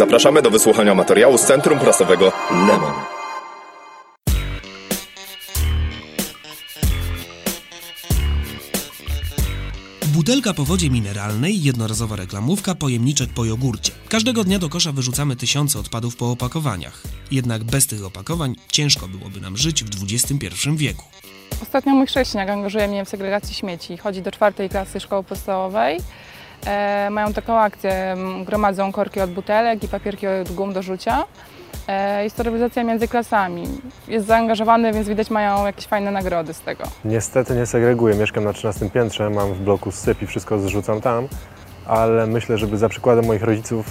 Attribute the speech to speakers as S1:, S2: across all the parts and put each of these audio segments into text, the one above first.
S1: Zapraszamy do wysłuchania materiału z Centrum Prasowego Lemon.
S2: Butelka po wodzie mineralnej, jednorazowa reklamówka, pojemniczek po jogurcie. Każdego dnia do kosza wyrzucamy tysiące odpadów po opakowaniach. Jednak bez tych opakowań ciężko byłoby nam żyć w XXI wieku.
S3: Ostatnio mój chrześniak angażuje mnie w segregacji śmieci. Chodzi do czwartej klasy szkoły podstawowej. E, mają taką akcję, gromadzą korki od butelek i papierki od gum do rzucia. E, jest to rywalizacja między klasami. Jest zaangażowany, więc widać mają jakieś fajne nagrody z tego.
S4: Niestety nie segreguję. Mieszkam na 13 piętrze, mam w bloku syp i wszystko zrzucam tam, ale myślę, żeby za przykładem moich rodziców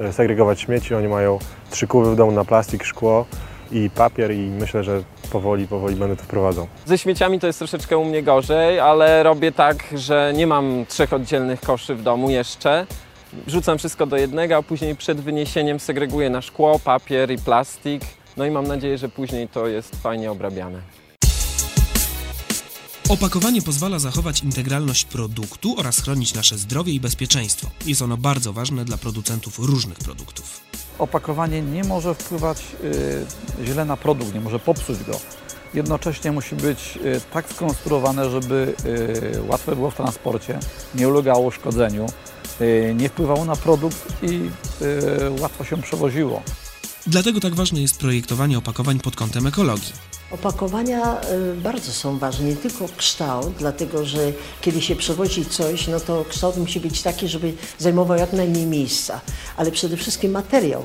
S4: e, segregować śmieci. Oni mają trzy kuby w domu na plastik, szkło i papier i myślę, że powoli, powoli będę to wprowadzał.
S5: Ze śmieciami to jest troszeczkę u mnie gorzej, ale robię tak, że nie mam trzech oddzielnych koszy w domu jeszcze. Wrzucam wszystko do jednego, a później przed wyniesieniem segreguję na szkło, papier i plastik. No i mam nadzieję, że później to jest fajnie obrabiane.
S2: Opakowanie pozwala zachować integralność produktu oraz chronić nasze zdrowie i bezpieczeństwo. Jest ono bardzo ważne dla producentów różnych produktów.
S6: Opakowanie nie może wpływać y, źle na produkt, nie może popsuć go. Jednocześnie musi być y, tak skonstruowane, żeby y, łatwe było w transporcie, nie ulegało uszkodzeniu, y, nie wpływało na produkt i łatwo się przewoziło.
S2: Dlatego tak ważne jest projektowanie opakowań pod kątem ekologii.
S7: Opakowania y, bardzo są ważne, nie tylko kształt, dlatego że kiedy się przewozi coś, no to kształt musi być taki, żeby zajmował jak najmniej miejsca, ale przede wszystkim materiał,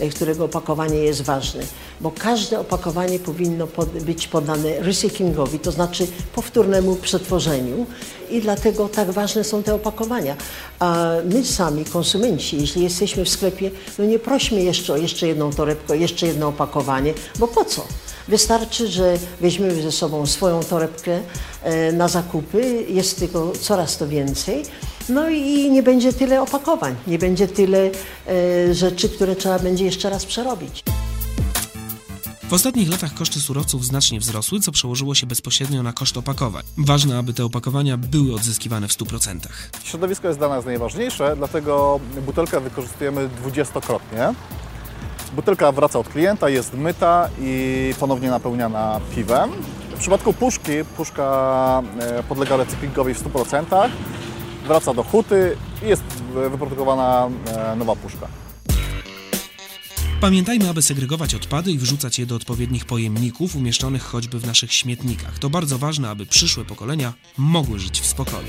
S7: y, którego opakowanie jest ważne, bo każde opakowanie powinno być poddane recyklingowi, to znaczy powtórnemu przetworzeniu i dlatego tak ważne są te opakowania. A my sami, konsumenci, jeśli jesteśmy w sklepie, no nie prośmy jeszcze o jeszcze jedną torebkę, jeszcze jedno opakowanie, bo po co? Wystarczy, że weźmiemy ze sobą swoją torebkę e, na zakupy, jest tego coraz to więcej, no i nie będzie tyle opakowań, nie będzie tyle e, rzeczy, które trzeba będzie jeszcze raz przerobić.
S2: W ostatnich latach koszty surowców znacznie wzrosły, co przełożyło się bezpośrednio na koszt opakowań. Ważne, aby te opakowania były odzyskiwane w 100%.
S8: Środowisko jest dla nas najważniejsze, dlatego butelkę wykorzystujemy dwudziestokrotnie. Butelka wraca od klienta, jest myta i ponownie napełniana piwem. W przypadku puszki, puszka e, podlega recyklingowi w 100%, wraca do huty i jest wyprodukowana e, nowa puszka.
S2: Pamiętajmy, aby segregować odpady i wrzucać je do odpowiednich pojemników umieszczonych choćby w naszych śmietnikach. To bardzo ważne, aby przyszłe pokolenia mogły żyć w spokoju.